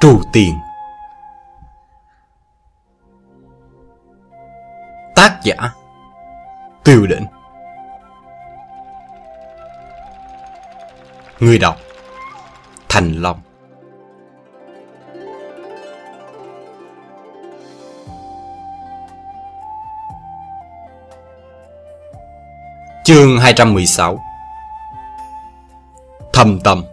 Trù Tiền Tác giả Tiêu Định. Người đọc Thành Long. Chương 216 Thầm tâm.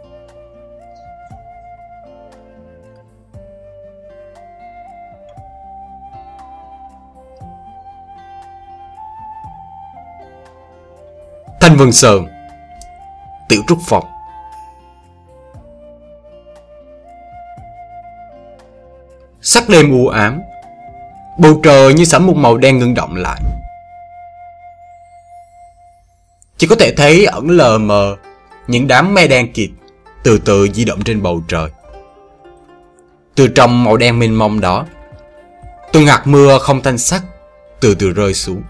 Vân Sơn Tiểu Trúc Phong. Sắc đêm u ám, Bầu trời như sẫm một màu đen ngưng động lại. Chỉ có thể thấy ẩn lờ mờ Những đám me đen kịt Từ từ di động trên bầu trời. Từ trong màu đen mênh mông đó Từng hạt mưa không thanh sắc Từ từ rơi xuống.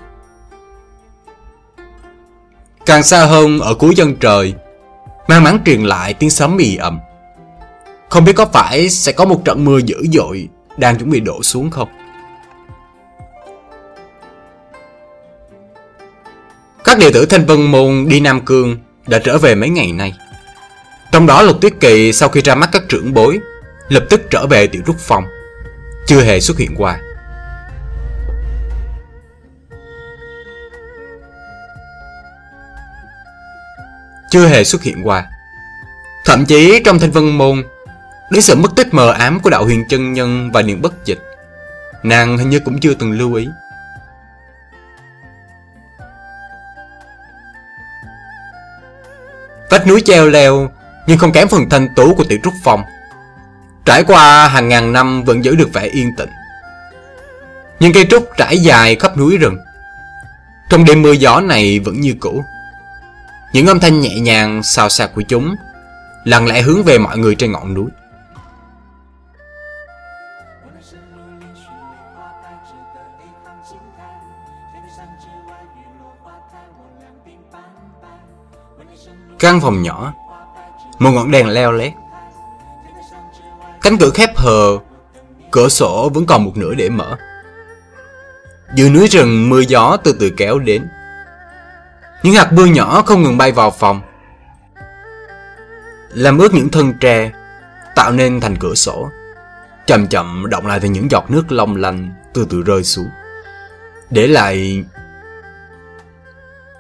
Càng xa hơn ở cuối chân trời, Mang mắn truyền lại tiếng sấm mì ầm. Không biết có phải sẽ có một trận mưa dữ dội Đang chuẩn bị đổ xuống không? Các đệ tử Thanh Vân Môn đi Nam Cương đã trở về mấy ngày nay. Trong đó Lục Tuyết Kỳ sau khi ra mắt các trưởng bối, Lập tức trở về Tiểu Trúc Phong Chưa hề xuất hiện qua. Chưa hề xuất hiện qua. Thậm chí trong thanh vân môn, đến sự mất tích mờ ám của đạo huyền chân nhân và niệm bất dịch, nàng hình như cũng chưa từng lưu ý. Vách núi treo leo nhưng không kém phần thanh tú của tiểu trúc phong. Trải qua hàng ngàn năm vẫn giữ được vẻ yên tĩnh. Nhưng cây trúc trải dài khắp núi rừng. Trong đêm mưa gió này vẫn như cũ. Những âm thanh nhẹ nhàng, xào xạc của chúng, lặng lẽ hướng về mọi người trên ngọn núi. Căn phòng nhỏ, Một ngọn đèn leo lét. Cánh cửa khép hờ, Cửa sổ vẫn còn một nửa để mở. Dưới núi rừng, mưa gió từ từ kéo đến những hạt mưa nhỏ không ngừng bay vào phòng, Làm ướt những thân tre, Tạo nên thành cửa sổ. Chậm chậm động lại thành những giọt nước long lanh Từ từ rơi xuống. Để lại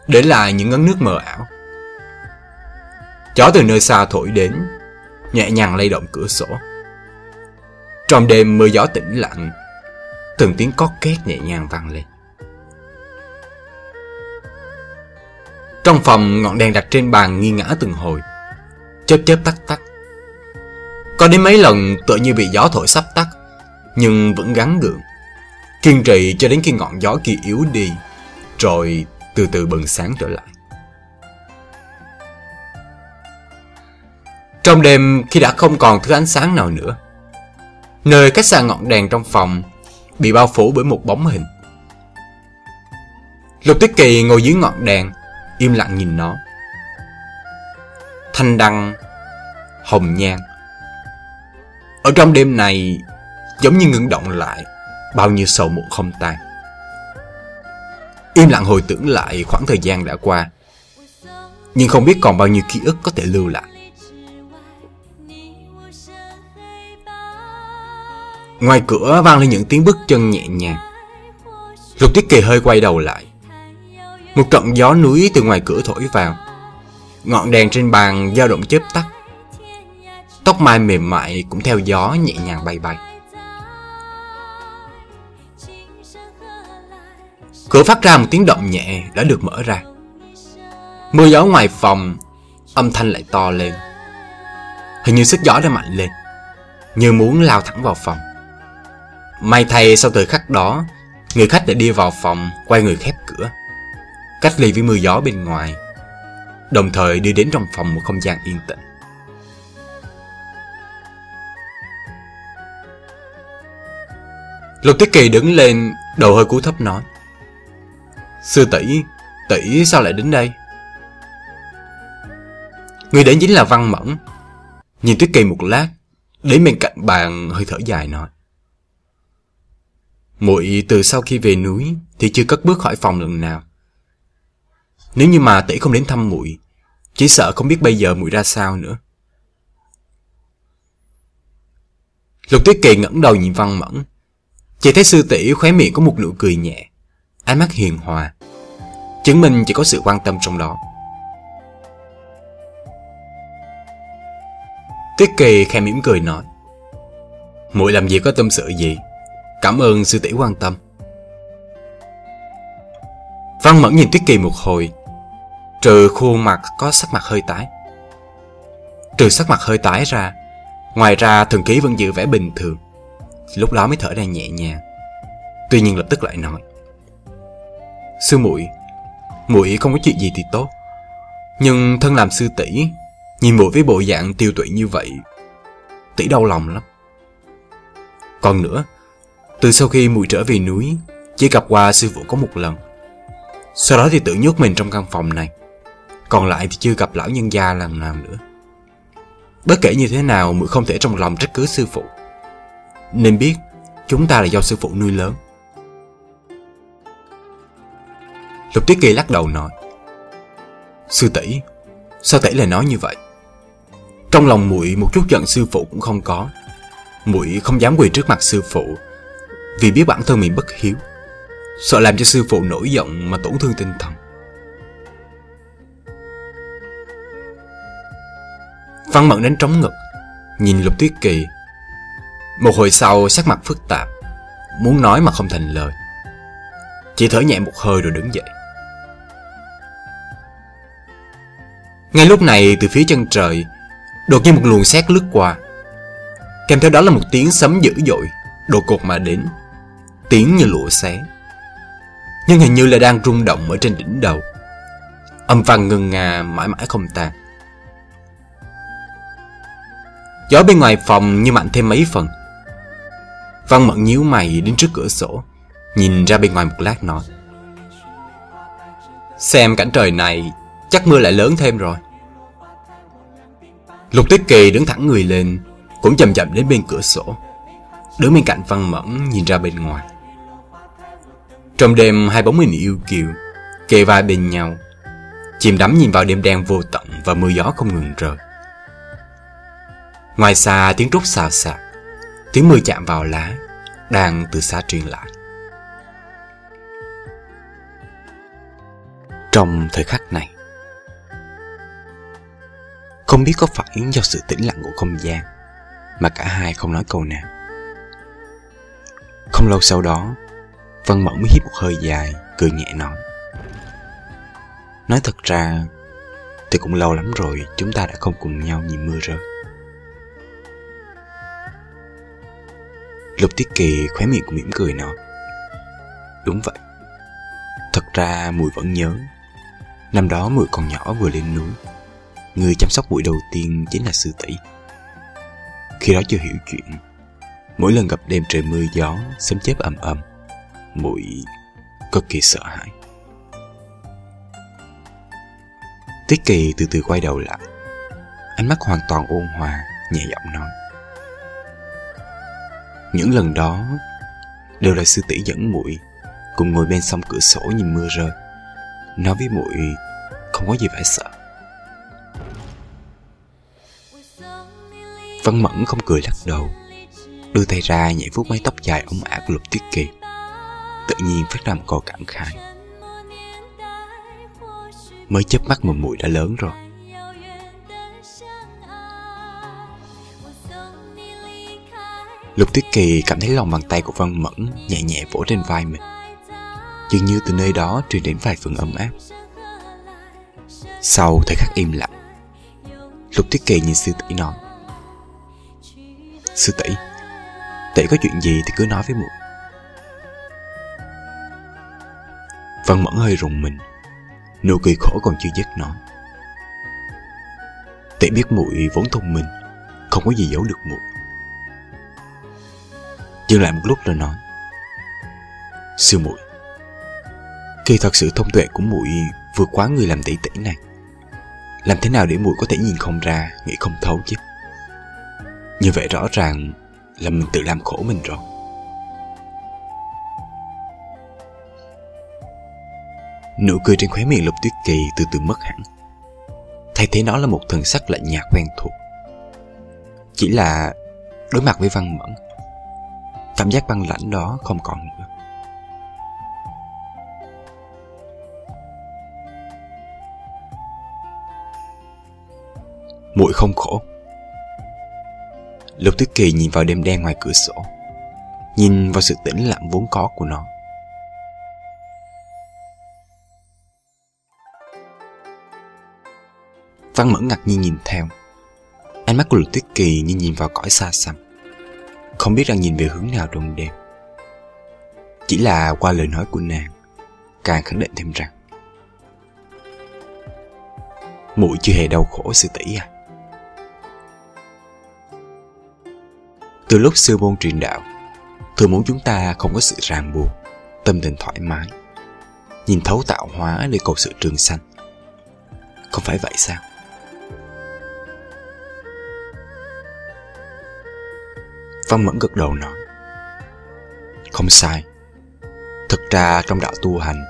Để lại những ngấn nước mờ ảo. Gió từ nơi xa thổi đến, Nhẹ nhàng lay động cửa sổ. Trong đêm mưa gió tĩnh lặng, Từng tiếng cót két nhẹ nhàng vang lên. Trong phòng ngọn đèn đặt trên bàn nghi ngã từng hồi. Chớp chớp tắt tắt. Có đến mấy lần tựa như bị gió thổi sắp tắt, Nhưng vẫn gắn gượng. Kiên trì cho đến khi ngọn gió kia yếu đi, Rồi từ từ bừng sáng trở lại. Trong đêm khi đã không còn thứ ánh sáng nào nữa, Nơi cách xa ngọn đèn trong phòng Bị bao phủ bởi một bóng hình. Lục Tuyết Kỳ ngồi dưới ngọn đèn im lặng nhìn nó. Thanh đăng, hồng nhan. Ở trong đêm này, giống như ngưng động lại, bao nhiêu sầu muộn không tan. Im lặng hồi tưởng lại khoảng thời gian đã qua, nhưng không biết còn bao nhiêu ký ức có thể lưu lại. Ngoài cửa vang lên những tiếng bước chân nhẹ nhàng. Lục Tuyết Kỳ hơi quay đầu lại. Một trận gió núi từ ngoài cửa thổi vào. Ngọn đèn trên bàn dao động chớp tắt. Tóc mai mềm mại cũng theo gió nhẹ nhàng bay bay. Cửa phát ra một tiếng động nhẹ đã được mở ra. Mưa gió ngoài phòng, Âm thanh lại to lên. Hình như sức gió đã mạnh lên, Như muốn lao thẳng vào phòng. May thay sau thời khắc đó, Người khách đã đi vào phòng, Quay người khép cửa cách ly với mưa gió bên ngoài, đồng thời đưa đến trong phòng một không gian yên tĩnh. Lục Tuyết Kỳ đứng lên, đầu hơi cúi thấp nói. Sư tỷ, tỷ sao lại đến đây? Người đến chính là Văn Mẫn. Nhìn Tuyết Kỳ một lát, Đến bên cạnh bàn hơi thở dài nói. Muội từ sau khi về núi thì chưa cất bước khỏi phòng lần nào. Nếu như mà tỷ không đến thăm muội, chỉ sợ không biết bây giờ muội ra sao nữa. Lục Tuyết Kỳ ngẩng đầu nhìn Văn Mẫn, chỉ thấy sư tỷ khóe miệng có một nụ cười nhẹ, ánh mắt hiền hòa, chứng minh chỉ có sự quan tâm trong đó. Tuyết Kỳ khẽ mỉm cười nói, muội làm gì có tâm sự gì, cảm ơn sư tỷ quan tâm. Văn Mẫn nhìn Tuyết Kỳ một hồi, trừ khuôn mặt có sắc mặt hơi tái. Trừ sắc mặt hơi tái ra, ngoài ra thần ký vẫn giữ vẻ bình thường. Lúc đó mới thở ra nhẹ nhàng. Tuy nhiên lập tức lại nói: "Sư muội, muội không có chuyện gì thì tốt, nhưng thân làm sư tỷ, nhìn muội với bộ dạng tiêu tụy như vậy, tỷ đau lòng lắm. Còn nữa, từ sau khi muội trở về núi, chỉ gặp qua sư phụ có một lần. Sau đó thì tự nhốt mình trong căn phòng này. Còn lại thì chưa gặp lão nhân gia lần nào nữa. Bất kể như thế nào, Mượn không thể trong lòng trách cứ sư phụ. Nên biết, Chúng ta là do sư phụ nuôi lớn. Lục Tuyết Kỳ lắc đầu nói, Sư tỷ, Sao tỷ lại nói như vậy? Trong lòng muội một chút giận sư phụ cũng không có. Muội không dám quỳ trước mặt sư phụ, Vì biết bản thân mình bất hiếu. Sợ làm cho sư phụ nổi giận mà tổn thương tinh thần. Văn Mận đến trống ngực, Nhìn Lục Tuyết Kỳ. Một hồi sau, sắc mặt phức tạp, Muốn nói mà không thành lời. Chỉ thở nhẹ một hơi rồi đứng dậy. Ngay lúc này, từ phía chân trời, Đột nhiên một luồng sét lướt qua. Kèm theo đó là một tiếng sấm dữ dội Đột cột mà đến. Tiếng như lụa xé. Nhưng hình như là đang rung động ở trên đỉnh đầu. Âm vang ngân nga mãi mãi không tan. Gió bên ngoài phòng như mạnh thêm mấy phần. Văn Mẫn nhíu mày đến trước cửa sổ, Nhìn ra bên ngoài một lát nói. Xem cảnh trời này, Chắc mưa lại lớn thêm rồi. Lục Tuyết Kỳ đứng thẳng người lên, Cũng chậm chậm đến bên cửa sổ. Đứng bên cạnh Văn Mẫn nhìn ra bên ngoài. Trong đêm hai bóng hình yêu kiều, Kề vai bên nhau, Chìm đắm nhìn vào đêm đen vô tận Và mưa gió không ngừng rơi Ngoài xa tiếng trúc xào xạc, Tiếng mưa chạm vào lá, Đang từ xa truyền lại. Trong thời khắc này, Không biết có phải do sự tĩnh lặng của không gian Mà cả hai không nói câu nào. Không lâu sau đó, Vân Mẫn mới hít một hơi dài, Cười nhẹ nói. Nói thật ra, Thì cũng lâu lắm rồi Chúng ta đã không cùng nhau nhìn mưa rơi. Lục Tiết Kỳ khóe miệng mỉm cười nói, Đúng vậy. Thật ra mùi vẫn nhớ. Năm đó mùi còn nhỏ vừa lên núi. Người chăm sóc Mùi đầu tiên chính là sư tỷ. Khi đó chưa hiểu chuyện, Mỗi lần gặp đêm trời mưa gió, Sấm chớp ầm ầm Mũi cực kỳ sợ hãi. Tiết Kỳ từ từ quay đầu lại. Ánh mắt hoàn toàn ôn hòa, Nhẹ giọng nói những lần đó đều là sư tỷ dẫn muội cùng ngồi bên sông cửa sổ nhìn mưa rơi. Nói với muội không có gì phải sợ. Văn Mẫn không cười lắc đầu, đưa tay ra nhảy vuốt mái tóc dài ống ả của Lục Tuyết Kỳ. Tự nhiên phát ra một câu cảm khái. Mới chớp mắt mà muội đã lớn rồi. Lục Tuyết Kỳ cảm thấy lòng bàn tay của Văn Mẫn nhẹ nhẹ vỗ trên vai mình. Dường như từ nơi đó truyền đến vài phần ấm áp. Sau thời khắc im lặng, Lục Tuyết Kỳ nhìn sư tỷ nói. Sư tỷ, tỷ có chuyện gì thì cứ nói với muội. Văn Mẫn hơi rùng mình, nụ cười khổ còn chưa dứt nói. Tỷ biết muội vốn thông minh, không có gì giấu được muội. Dừng lại một lúc rồi nói, Sư muội Khi thật sự thông tuệ của muội vượt quá người làm tỷ tỷ này. Làm thế nào để muội có thể nhìn không ra, Nghĩ không thấu chứ? Như vậy rõ ràng là mình tự làm khổ mình rồi. Nụ cười trên khóe miệng Lục Tuyết Kỳ từ từ mất hẳn. Thay thế nó là một thần sắc lạnh nhạt quen thuộc. Chỉ là đối mặt với Văn Mẫn Cảm giác băng lãnh đó không còn nữa. Muội không khổ. Lục Tuyết Kỳ nhìn vào đêm đen ngoài cửa sổ, Nhìn vào sự tĩnh lặng vốn có của nó. Văn Mẫn ngạc nhiên nhìn theo. Ánh mắt của Lục Tuyết Kỳ như nhìn vào cõi xa xăm. Không biết đang nhìn về hướng nào trong đêm. Chỉ là qua lời nói của nàng, Càng khẳng định thêm rằng Mũi chưa hề đau khổ sư tỷ à. Từ lúc sư môn truyền đạo, Thường muốn chúng ta không có sự ràng buộc, Tâm tình thoải mái, Nhìn thấu tạo hóa để cầu sự trường sanh. Không phải vậy sao? Văn Mẫn gật đầu nói, Không sai. Thực ra trong đạo tu hành,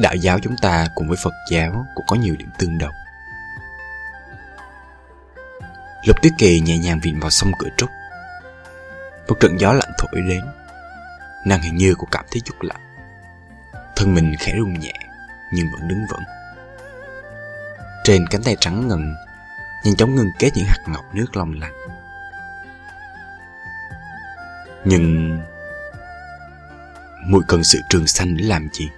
Đạo giáo chúng ta cùng với Phật giáo cũng có nhiều điểm tương đồng. Lục Tuyết Kỳ nhẹ nhàng viện vào sông cửa trúc. Một trận gió lạnh thổi đến. Nàng hình như cũng cảm thấy chút lạnh. Thân mình khẽ rung nhẹ, Nhưng vẫn đứng vững. Trên cánh tay trắng ngần, Nhanh chóng ngưng kết những hạt ngọc nước long lanh. Nhưng Muội cần sự trường sanh để làm gì?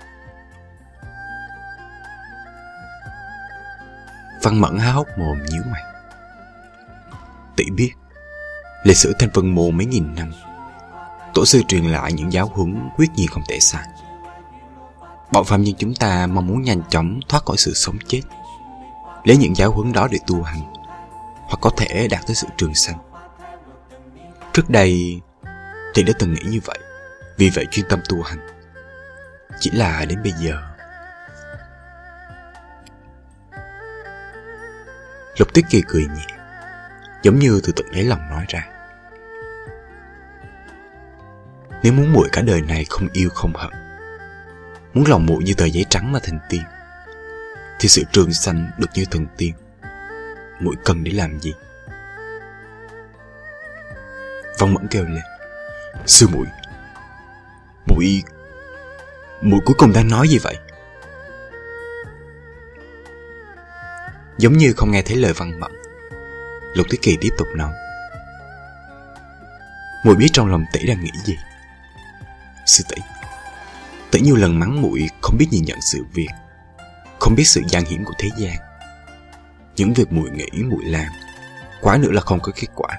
Văn Mẫn há hốc mồm nhíu mày. Tỷ biết, Lịch sử thanh vân môn mấy nghìn năm, Tổ sư truyền lại những giáo huấn quyết nhiên không thể sai. Bọn phạm nhân chúng ta mong muốn nhanh chóng thoát khỏi sự sống chết, Lấy những giáo huấn đó để tu hành, Hoặc có thể đạt tới sự trường sanh. Trước đây thì đã từng nghĩ như vậy. Vì vậy chuyên tâm tu hành. Chỉ là đến bây giờ. Lục Tuyết Kỳ cười nhẹ, Giống như từ tận đáy lòng nói ra. Nếu muốn muội cả đời này không yêu không hận, Muốn lòng muội như tờ giấy trắng mà thành tiên, Thì sự trường sanh được như thần tiên, muội cần để làm gì? Vong Mẫn kêu lên. Sư muội muội muội cuối cùng đang nói gì vậy? Giống như không nghe thấy lời văn mẫn Lục Tuyết Kỳ tiếp tục nói. Muội biết trong lòng tỷ đang nghĩ gì? Sư tỷ Tỷ nhiều lần mắng muội không biết nhìn nhận sự việc, Không biết sự gian hiểm của thế gian. Những việc muội nghĩ, muội làm, Quá nữa là không có kết quả.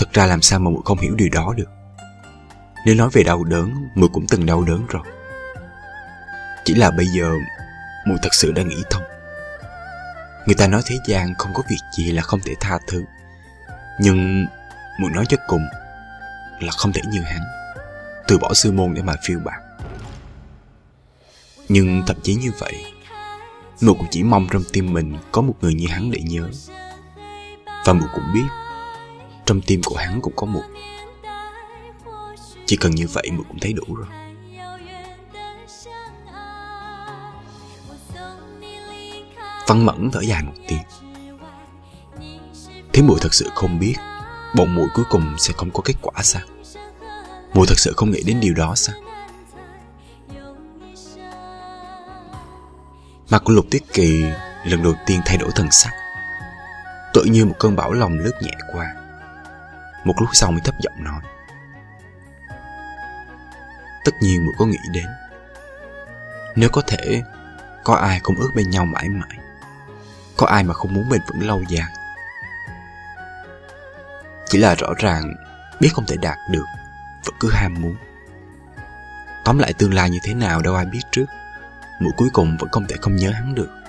Thật ra làm sao mà muội không hiểu điều đó được? Nếu nói về đau đớn, Muội cũng từng đau đớn rồi. Chỉ là bây giờ, muội thật sự đã nghĩ thông. Người ta nói thế gian không có việc gì là không thể tha thứ. Nhưng muội nói cho cùng Là không thể như hắn. Từ bỏ sư môn để mà phiêu bạc Nhưng thậm chí như vậy, Muội cũng chỉ mong trong tim mình Có một người như hắn để nhớ. Và muội cũng biết trong tim của hắn cũng có một. Chỉ cần như vậy mà cũng thấy đủ rồi. Văn Mẫn thở dài một tiếng. Thế mùi thật sự không biết Bọn mùi cuối cùng sẽ không có kết quả sao? Mùi thật sự không nghĩ đến điều đó sao? Mặt của Lục Tuyết Kỳ lần đầu tiên thay đổi thần sắc. Tự như một cơn bão lòng lướt nhẹ qua một lúc sau mới thấp giọng nói. Tất nhiên muội có nghĩ đến. Nếu có thể, Có ai không ước bên nhau mãi mãi. Có ai mà không muốn bền vững lâu dài. Chỉ là rõ ràng, Biết không thể đạt được, Vẫn cứ ham muốn. Tóm lại tương lai như thế nào đâu ai biết trước. Mũi cuối cùng vẫn không thể không nhớ hắn được.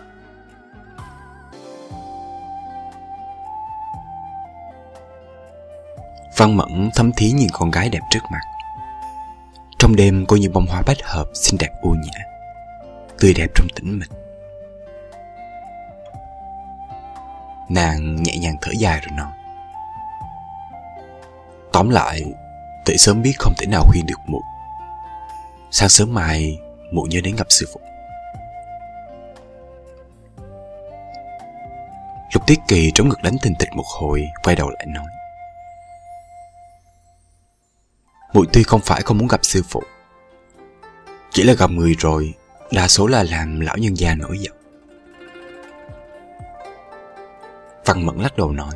Văn Mẫn thấm thí nhìn con gái đẹp trước mặt Trong đêm cô như bông hoa bách hợp xinh đẹp u nhã Tươi đẹp trong tĩnh mịch Nàng nhẹ nhàng thở dài rồi nói Tóm lại, Tệ sớm biết không thể nào khuyên được muộn Sáng sớm mai, Muộn nhớ đến gặp sư phụ. Lục Tiết Kỳ trống ngực đánh tình tịch một hồi, quay đầu lại nói. Muội tuy không phải không muốn gặp sư phụ, chỉ là gặp người rồi, đa số là làm lão nhân già nổi giận. Văn Mẫn lắc đầu nói.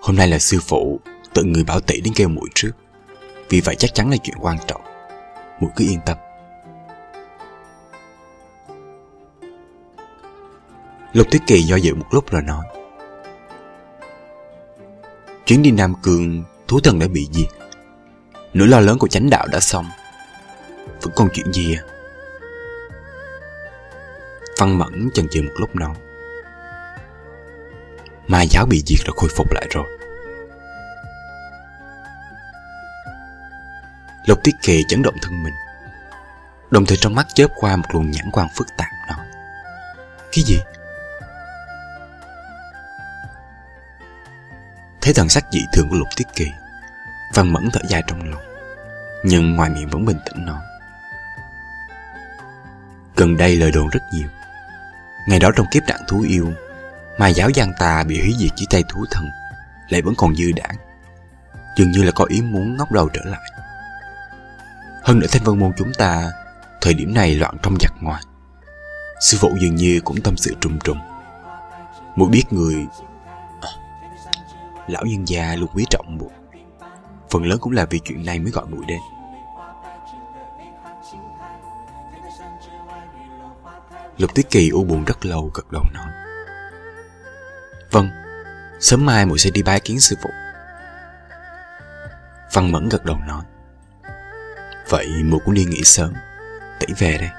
Hôm nay là sư phụ tự người bảo tỷ đến kêu muội trước, vì vậy chắc chắn là chuyện quan trọng. Muội cứ yên tâm. Lục Tuyết Kỳ do dự một lúc rồi nói Chuyến đi Nam Cương Thú thần đã bị diệt Nỗi lo lớn của chánh đạo đã xong. Vẫn còn chuyện gì à? Văn Mẫn chần chừ một lúc nói. Mai giáo bị diệt rồi, khôi phục lại rồi. Lục Tiết Kỳ chấn động thân mình. Đồng thời trong mắt chớp qua một luồng nhãn quan phức tạp, nói. Cái gì? Thấy thần sắc dị thường của Lục Tiết Kỳ. Văn Mẫn thở dài trong lòng. Nhưng ngoài miệng vẫn bình tĩnh nói. Gần đây lời đồn rất nhiều. Ngày đó trong kiếp đạn thú yêu Mai giáo Giang Tà bị hủy diệt dưới tay thú thần, Lại vẫn còn dư đảng. Dường như là có ý muốn ngóc đầu trở lại. Hơn nữa thanh vân môn chúng ta, Thời điểm này loạn trong giặc ngoài. Sư phụ dường như cũng tâm sự trùng trùng Muốn biết người à, Lão nhân già luôn quý trọng muội Phần lớn cũng là vì chuyện này mới gọi muội đến Lục Tiết Kỳ u buồn rất lâu, gật đầu nói. Vâng Sớm mai muội sẽ đi bái kiến sư phụ. Văn Mẫn gật đầu nói. Vậy muội cũng đi nghỉ sớm Tỷ về đây.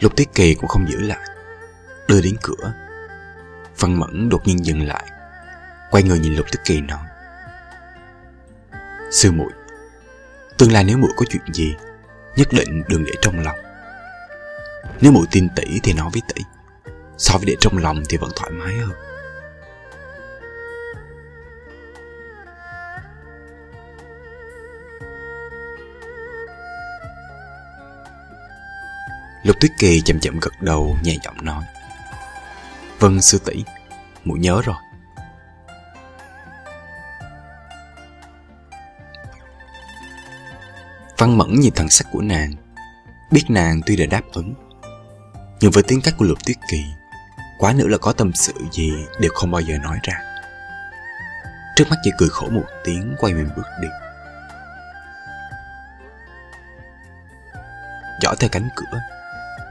Lục Tiết Kỳ cũng không giữ lại, Đưa đến cửa. Văn Mẫn đột nhiên dừng lại. Quay người nhìn Lục Tức Kỳ nói, Sư muội, Tương lai nếu muội có chuyện gì, Nhất định đừng để trong lòng. Nếu muội tin tỷ thì nói với tỷ So với để trong lòng thì vẫn thoải mái hơn. Lục Tuyết Kỳ chậm chậm gật đầu, nhẹ giọng nói Vâng sư tỷ Muội nhớ rồi. Văn mẫn nhìn thần sắc của nàng. Biết nàng tuy đã đáp ứng, Nhưng với tính cách của lục tuyết kỳ, Quá nữa là có tâm sự gì Đều không bao giờ nói ra. Trước mắt chỉ cười khổ một tiếng, Quay mình bước đi. Dõi theo cánh cửa,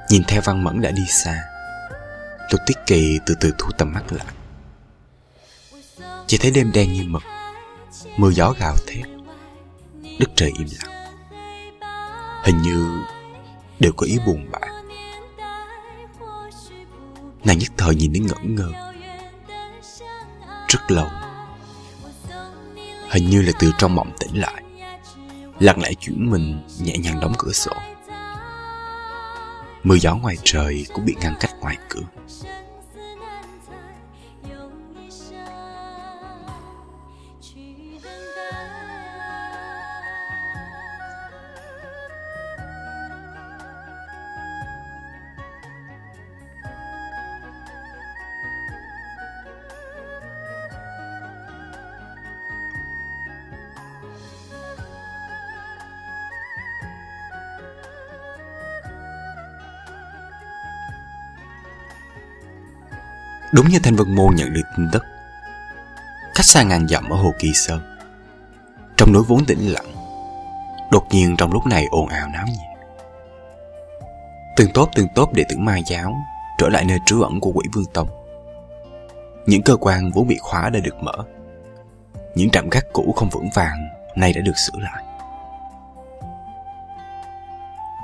Nhìn theo văn mẫn đã đi xa. Lục Tuyết Kỳ từ từ thu tầm mắt lại. Chỉ thấy đêm đen như mực, Mưa gió gào thét, Đất trời im lặng. Hình như đều có ý buồn bã. Nàng nhất thời nhìn đến ngẩn ngơ. Rất lâu, Hình như là từ trong mộng tỉnh lại, Lặng lẽ chuyển mình nhẹ nhàng đóng cửa sổ. Mưa gió ngoài trời cũng bị ngăn cách ngoài cửa. Đúng như Thanh Vân Môn nhận được tin tức, Cách xa ngàn dặm ở Hồ Kỳ Sơn, Trong núi vốn tĩnh lặng, Đột nhiên trong lúc này ồn ào náo nhiệt. Từng tốt từng tốt đệ tử Mai Giáo Trở lại nơi trú ẩn của quỷ vương tông. Những cơ quan vốn bị khóa đã được mở. Những trạm gác cũ không vững vàng Nay đã được sửa lại.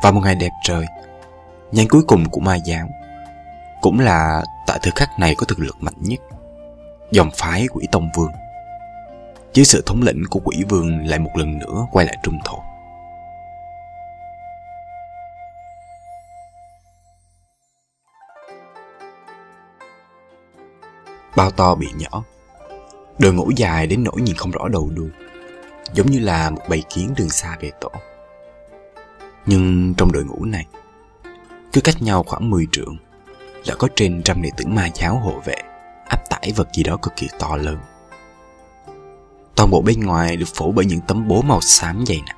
Vào một ngày đẹp trời, Nhánh cuối cùng của Mai Giáo cũng là tại thời khắc này có thực lực mạnh nhất. Dòng phái quỷ tông vương. Dưới sự thống lĩnh của quỷ vương lại một lần nữa quay lại trung thổ. Bao to bị nhỏ. Đội ngũ dài đến nỗi nhìn không rõ đầu đuôi Giống như là một bầy kiến đường xa về tổ Nhưng trong đội ngũ này, Cứ cách nhau khoảng 10 trượng là có trên trăm đệ tử ma giáo hộ vệ, Áp tải vật gì đó cực kỳ to lớn. Toàn bộ bên ngoài được phủ bởi những tấm bố màu xám dày nặng,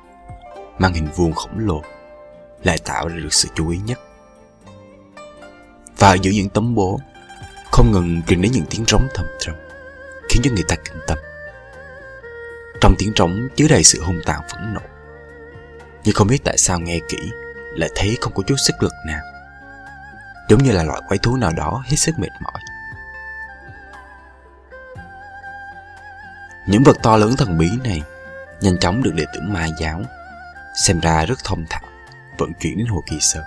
Mang hình vuông khổng lồ, Lại tạo ra được sự chú ý nhất. Và giữa những tấm bố, Không ngừng truyền đến những tiếng rống thầm trầm, Khiến cho người ta kinh tâm. Trong tiếng trống chứa đầy sự hung tàn phẫn nộ. Nhưng không biết tại sao nghe kỹ, Lại thấy không có chút sức lực nào. Giống như là loại quái thú nào đó hết sức mệt mỏi. Những vật to lớn thần bí này Nhanh chóng được đệ tử ma giáo Xem ra rất thông thạo, Vận chuyển đến Hồ Kỳ Sơn.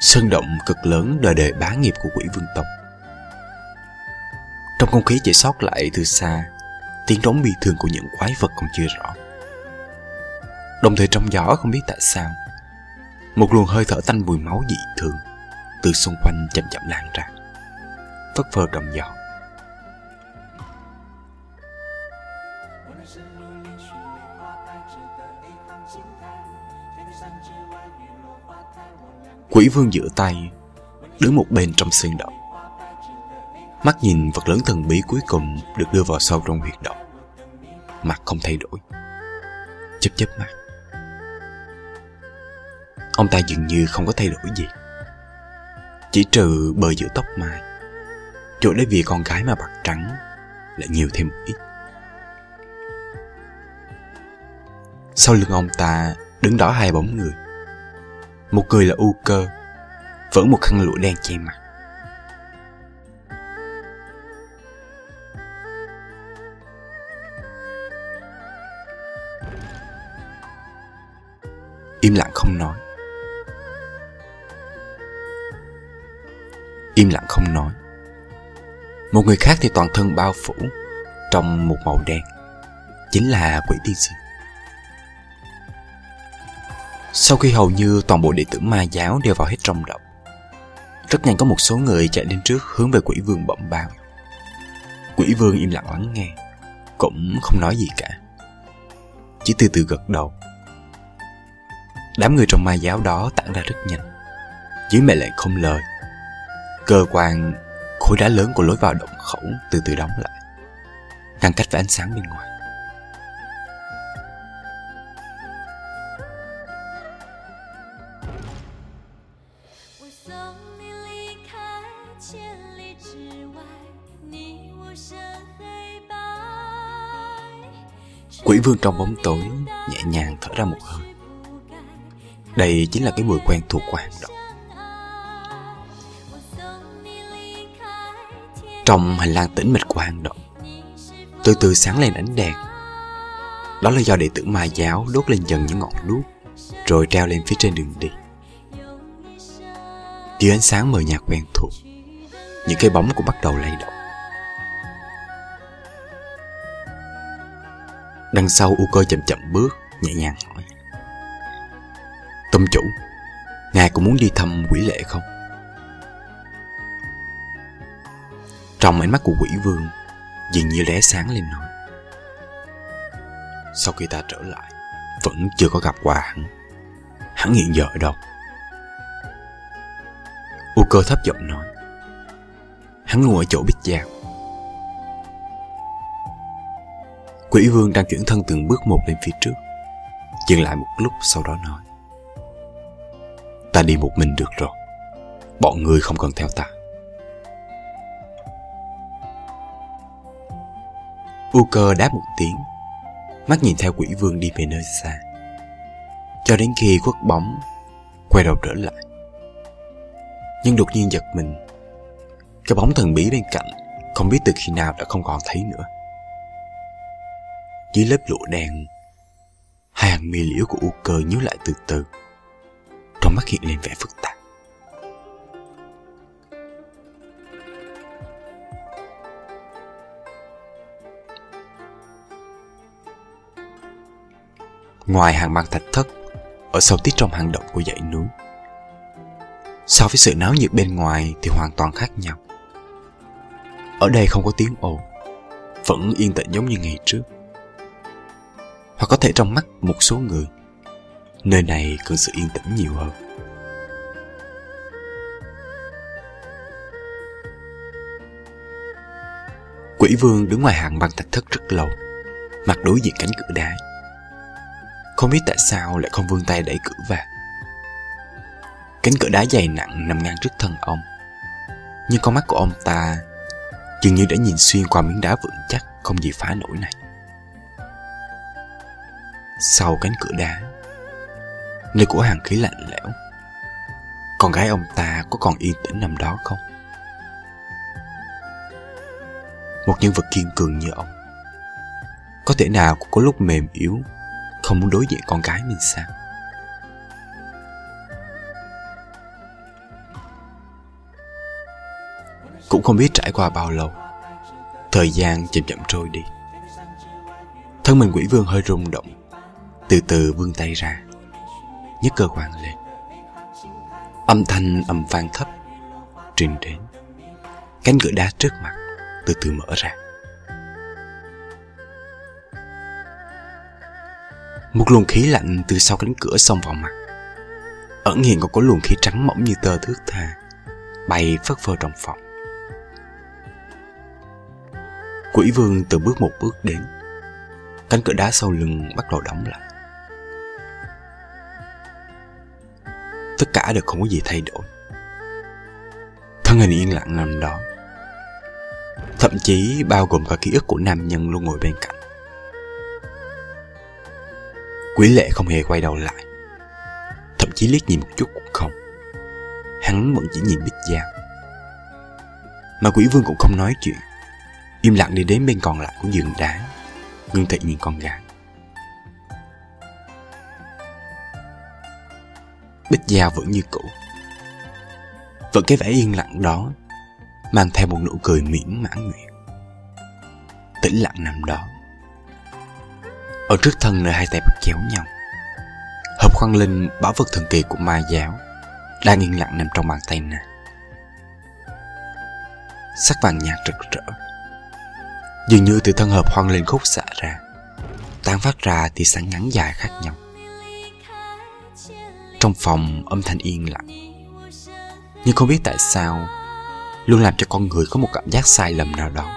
Sơn động cực lớn đời đời bá nghiệp của quỷ vương tộc. Trong không khí chỉ sót lại từ xa, Tiếng trống bi thương của những quái vật còn chưa rõ. Đồng thời trong gió không biết tại sao, Một luồng hơi thở tanh mùi máu dị thường từ xung quanh chậm chậm lan ra. Phất phơ trong gió Quỷ vương giữa tay, Đứng một bên trong sơn động. Mắt nhìn vật lớn thần bí cuối cùng Được đưa vào sâu trong huyệt động. Mặt không thay đổi. Chớp chớp mắt. Ông ta dường như không có thay đổi gì. Chỉ trừ bờ giữa tóc mai. Chỗ đấy vì con gái mà bạc trắng Lại nhiều thêm một ít. Sau lưng ông ta đứng đó hai bóng người. Một người là U cơ Vẫn một khăn lụa đen che mặt. Im lặng không nói. Im lặng không nói. Một người khác thì toàn thân bao phủ Trong một màu đen, Chính là quỷ tiên sinh. Sau khi hầu như toàn bộ đệ tử ma giáo đều vào hết trong động, Rất nhanh có một số người chạy đến trước hướng về quỷ vương bẩm báo. Quỷ vương im lặng lắng nghe, Cũng không nói gì cả, Chỉ từ từ gật đầu. Đám người trong ma giáo đó tản ra rất nhanh, Dưới mệnh lệnh không lời. Cơ quan khối đá lớn của lối vào động khẩu từ từ đóng lại Ngăn cách với ánh sáng bên ngoài Quỷ vương trong bóng tối nhẹ nhàng thở ra một hơi Đây chính là cái mùi quen thuộc của hang động Trong hành lang tĩnh mịch của hang động. Từ từ sáng lên ánh đèn. Đó là do đệ tử ma giáo đốt lên dần những ngọn đuốc, Rồi treo lên phía trên đường đi. Dưới ánh sáng mờ nhạt quen thuộc, Những cái bóng cũng bắt đầu lay động. Đằng sau U cơ chậm chậm bước, Nhẹ nhàng hỏi. Tông chủ, Ngài cũng muốn đi thăm quỷ lệ không? Trong ánh mắt của quỷ vương, Dường như lóe sáng lên nói. Sau khi ta trở lại, Vẫn chưa có gặp quà hắn. Hắn hiện giờ ở đâu? U cơ thấp giọng nói. Hắn ngồi ở chỗ bích giao. Quỷ vương đang chuyển thân từng bước một lên phía trước, Dừng lại một lúc sau đó nói. Ta đi một mình được rồi. Bọn người không cần theo ta. U cơ đáp một tiếng, Mắt nhìn theo quỷ vương đi về nơi xa. Cho đến khi khuất bóng, Quay đầu trở lại. Nhưng đột nhiên giật mình, Cái bóng thần bí bên cạnh Không biết từ khi nào đã không còn thấy nữa. Dưới lớp lụa đen, Hai hàng mi liễu của u cơ nhíu lại từ từ, Trong mắt hiện lên vẻ phức tạp. Ngoài hàng băng thạch thất, Ở sâu tít trong hang động của dãy núi. So với sự náo nhiệt bên ngoài Thì hoàn toàn khác nhau. Ở đây không có tiếng ồn, Vẫn yên tĩnh giống như ngày trước. Hoặc có thể trong mắt một số người, Nơi này cần sự yên tĩnh nhiều hơn. Quỷ vương đứng ngoài hàng băng thạch thất rất lâu, Mặt đối diện cánh cửa đá. Không biết tại sao lại không vươn tay đẩy cửa vào. Cánh cửa đá dày nặng nằm ngang trước thân ông. Nhưng con mắt của ông ta Dường như đã nhìn xuyên qua miếng đá vững chắc, Không gì phá nổi này. Sau cánh cửa đá, Nơi của hàng khí lạnh lẽo, Con gái ông ta có còn yên tĩnh nằm đó không? Một nhân vật kiên cường như ông, Có thể nào cũng có lúc mềm yếu không muốn đối diện con cái mình sao? Cũng không biết trải qua bao lâu, Thời gian chậm chậm trôi đi. Thân mình quỷ vương hơi rung động, Từ từ vươn tay ra, nhấc cơ quan lên. Âm thanh ầm vang thấp Truyền đến. Cánh cửa đá trước mặt Từ từ mở ra. Một luồng khí lạnh từ sau cánh cửa xông vào mặt. Ẩn hiện còn có luồng khí trắng mỏng như tờ thước tha, Bay phất phơ trong phòng. Quỷ vương từ bước một bước đến. Cánh cửa đá sau lưng bắt đầu đóng lại. Tất cả đều không có gì thay đổi. Thân hình yên lặng nằm đó. Thậm chí bao gồm cả ký ức của nam nhân luôn ngồi bên cạnh. Quý lệ không hề quay đầu lại. Thậm chí liếc nhìn một chút cũng không. Hắn vẫn chỉ nhìn bích Giao. Mà quỷ vương cũng không nói chuyện. Im lặng đi đến bên còn lại của giường đá. Ngưng thị nhìn con gái. Bích Giao vẫn như cũ. Vẫn cái vẻ yên lặng đó, Mang theo một nụ cười miễn mãn nguyện. Tĩnh lặng nằm đó. Ở trước thân nơi hai tay bắt chéo nhau Hộp khoan linh bảo vật thần kỳ của ma giáo Đang yên lặng nằm trong bàn tay nàng. Sắc vàng nhạt rực rỡ, Dường như từ thân hợp hoang linh khúc xạ ra, Tán phát ra thì sáng ngắn dài khác nhau. Trong phòng âm thanh yên lặng, Nhưng không biết tại sao Luôn làm cho con người có một cảm giác sai lầm nào đó.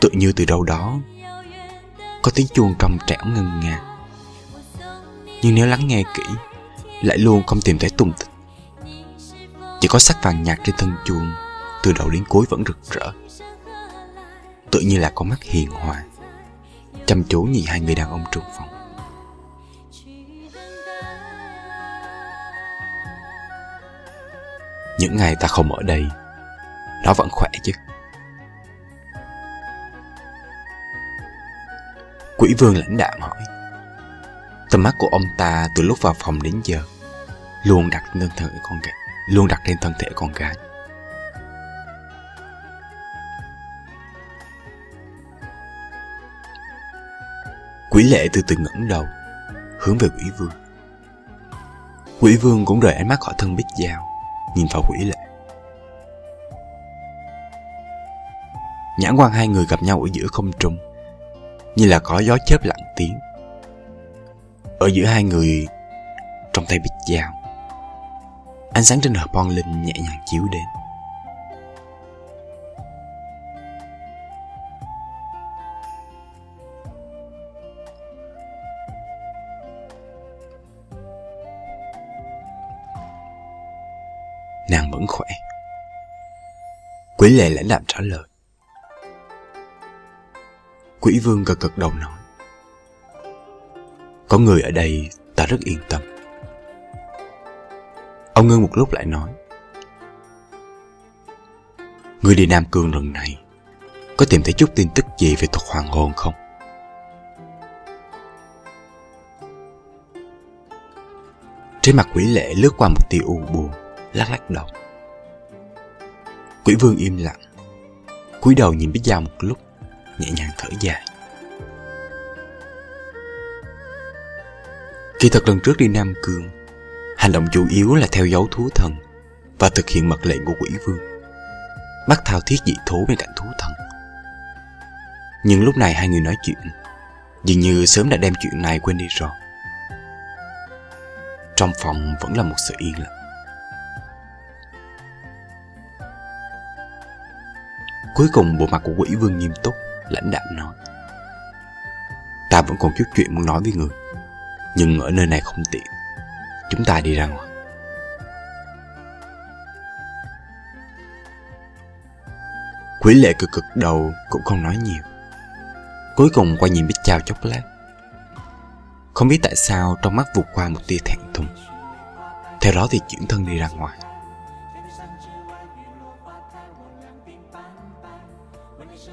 Tự như từ đâu đó có tiếng chuông trong trẻo ngân nga. Nhưng nếu lắng nghe kỹ, Lại luôn không tìm thấy tung tích. Chỉ có sắc vàng nhạt trên thân chuông, Từ đầu đến cuối vẫn rực rỡ. Tự như là con mắt hiền hòa, chăm chú nhìn hai người đàn ông trong phòng. Những ngày ta không ở đây, nó vẫn khỏe chứ. Quỷ vương lãnh đạm hỏi. Tầm mắt của ông ta từ lúc vào phòng đến giờ luôn đặt lên thân thể con gái luôn đặt lên thân thể con gái. Quỷ lệ từ từ ngẩng đầu, Hướng về quỷ vương. Quỷ vương cũng rời ánh mắt khỏi thân bích dao Nhìn vào quỷ lệ. Nhãn quan hai người gặp nhau ở giữa không trung như là có gió chớp lặng tiếng Ở giữa hai người, Trong tay bịch dao, Ánh sáng trên hộp bon linh nhẹ nhàng chiếu đến nàng vẫn khỏe. Quỷ lệ lãnh đạm trả lời. Quỷ vương gật gật đầu nói. Có người ở đây, ta rất yên tâm. Ông ngưng một lúc lại nói. Người đi Nam Cương lần này, có tìm thấy chút tin tức gì về thuật hoàng hồn không? Trên mặt quỷ lệ lướt qua một tia u buồn, lắc lắc đầu quỷ vương im lặng, cúi đầu nhìn bích dao một lúc nhẹ nhàng thở dài kỳ thật lần trước đi nam cương hành động chủ yếu là theo dấu thú thần và thực hiện mật lệnh của quỷ vương bắt thao thiết dị thú bên cạnh thú thần. Nhưng lúc này hai người nói chuyện, dường như sớm đã đem chuyện này quên đi rồi. Trong phòng vẫn là một sự yên lặng. Cuối cùng bộ mặt của quỷ vương nghiêm túc, lãnh đạm nói. Ta vẫn còn chút chuyện muốn nói với người, nhưng ở nơi này không tiện. Chúng ta đi ra ngoài. Quý lệ cực cực đầu cũng không nói nhiều. Cuối cùng quay nhìn Bích Chào chốc lát. Không biết tại sao trong mắt vụt qua một tia thẹn thùng. Theo đó thì chuyển thân đi ra ngoài.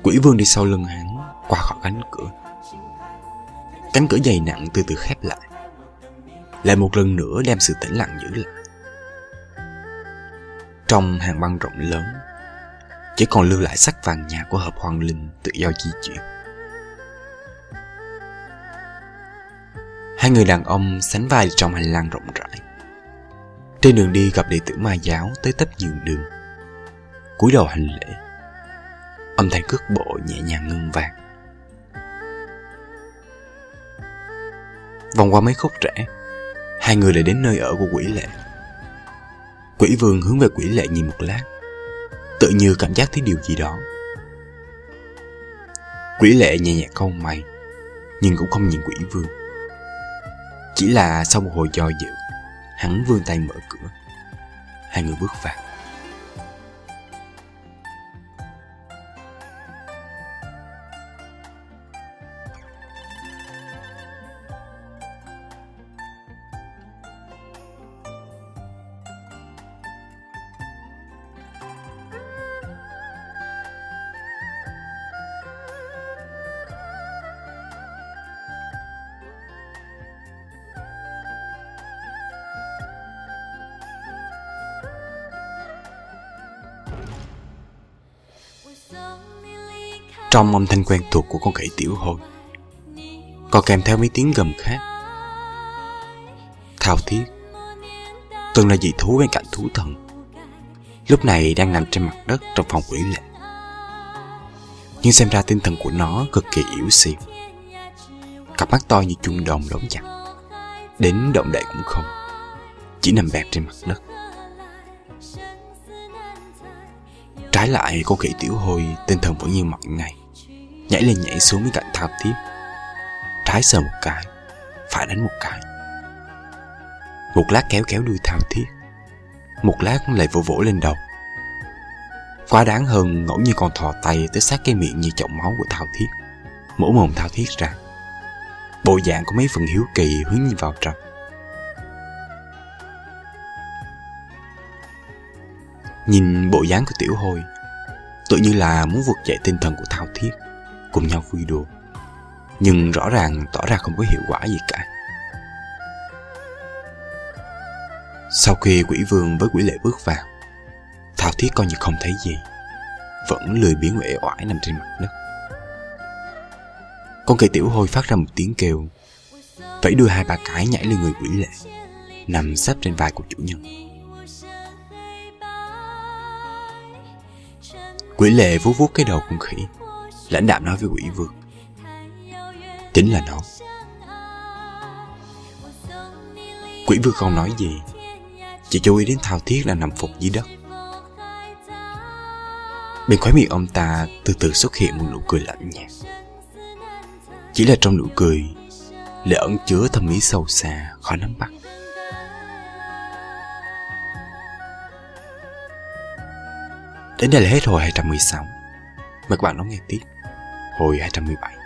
Quỷ vương đi sau lưng hắn qua khỏi cánh cửa. Cánh cửa dày nặng từ từ khép lại. Lại một lần nữa đem sự tĩnh lặng giữ lại. Trong hàng băng rộng lớn, chỉ còn lưu lại sắc vàng nhạt của hợp hoàng linh tự do di chuyển. Hai người đàn ông sánh vai trong hành lang rộng rãi. Trên đường đi gặp đệ tử ma giáo tới tấp nhường đường. cúi đầu hành lễ. Âm thanh cước bộ nhẹ nhàng ngưng vang. Vòng qua mấy khúc rẽ, hai người lại đến nơi ở của quỷ lệ. Quỷ vương hướng về quỷ lệ nhìn một lát, tự như cảm giác thấy điều gì đó. Quỷ lệ nhẹ nhẹ câu mày, nhưng cũng không nhìn quỷ vương. Chỉ là sau một hồi do dự, hắn vươn tay mở cửa. Hai người bước vào. Trong âm thanh quen thuộc của con khỉ tiểu hôi. Còn kèm theo mấy tiếng gầm khác. Thao thiết Từng là dị thú bên cạnh thú thần. Lúc này đang nằm trên mặt đất trong phòng quỷ lệ. Nhưng xem ra tinh thần của nó cực kỳ yếu xìu Cặp mắt to như chuông đồng đóng chặt. Đến động đậy cũng không. Chỉ nằm bẹp trên mặt đất. Trái lại cô khỉ tiểu hồi tinh thần vẫn như mọi ngày Nhảy lên nhảy xuống bên cạnh thao thiết Trái sờ một cái, Phải đánh một cái. Một lát kéo kéo đuôi thao thiết Một lát lại vỗ vỗ lên đầu. Quá đáng hơn ngẫu như con thò tay tới sát cái miệng như chọng máu của thao thiết Mổ mồm thao thiết ra. Bộ dạng có mấy phần hiếu kỳ hướng nhìn vào trong. Nhìn bộ dáng của tiểu hồi Tự như là muốn vực dậy tinh thần của thao thiết Cùng nhau vui đùa. Nhưng rõ ràng tỏ ra không có hiệu quả gì cả. Sau khi quỷ vương với quỷ lệ bước vào Thao thiết coi như không thấy gì, Vẫn lười biếng uể oải nằm trên mặt đất. Con cây tiểu hôi phát ra một tiếng kêu, Vẫy đưa hai ba cái nhảy lên người quỷ lệ, Nằm sấp trên vai của chủ nhân. Quỷ lệ vuốt vuốt cái đầu con khỉ. Lãnh đạm nói với quỷ vương. Chính là nó. Quỷ vương không nói gì, Chỉ chú ý đến thao thiết là nằm phục dưới đất. Bên khóe miệng ông ta từ từ xuất hiện một nụ cười lạnh nhạt. Chỉ là trong nụ cười Lại ẩn chứa thâm ý sâu xa, khó nắm bắt. Đến đây là hết hồi 216 Mời các bạn đón nghe tiếp. Hồi 217